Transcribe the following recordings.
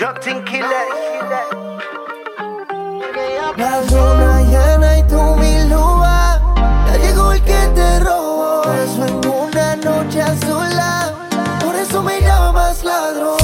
Justin Quiles. La luna llena y tú mi. Ya llegó el que te robó. Eso en una noche azul. Por eso me llamas ladrón.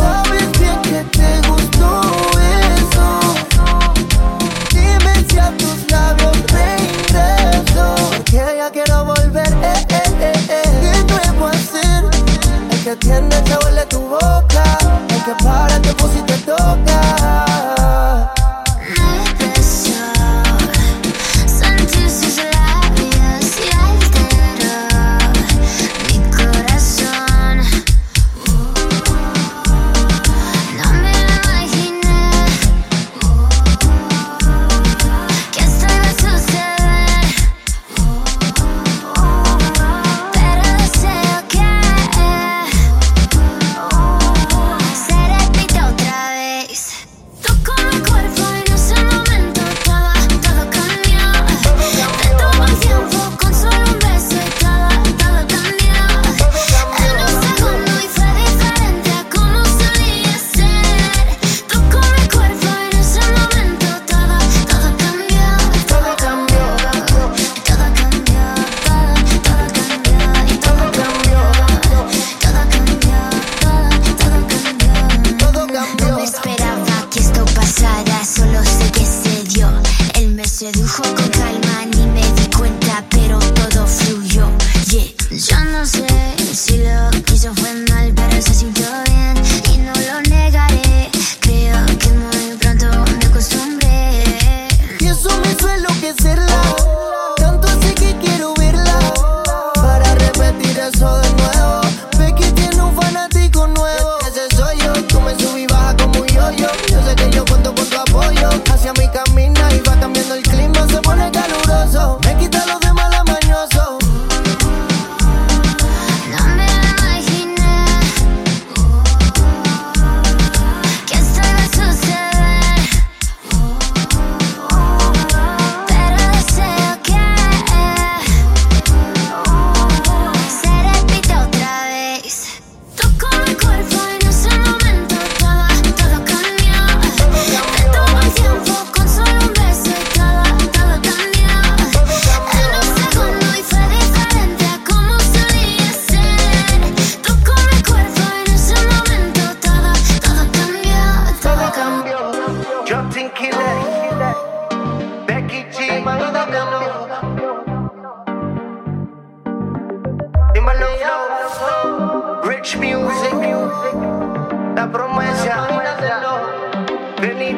yourself. Justin Quiles, Becky G. Rich music, la promesa, venid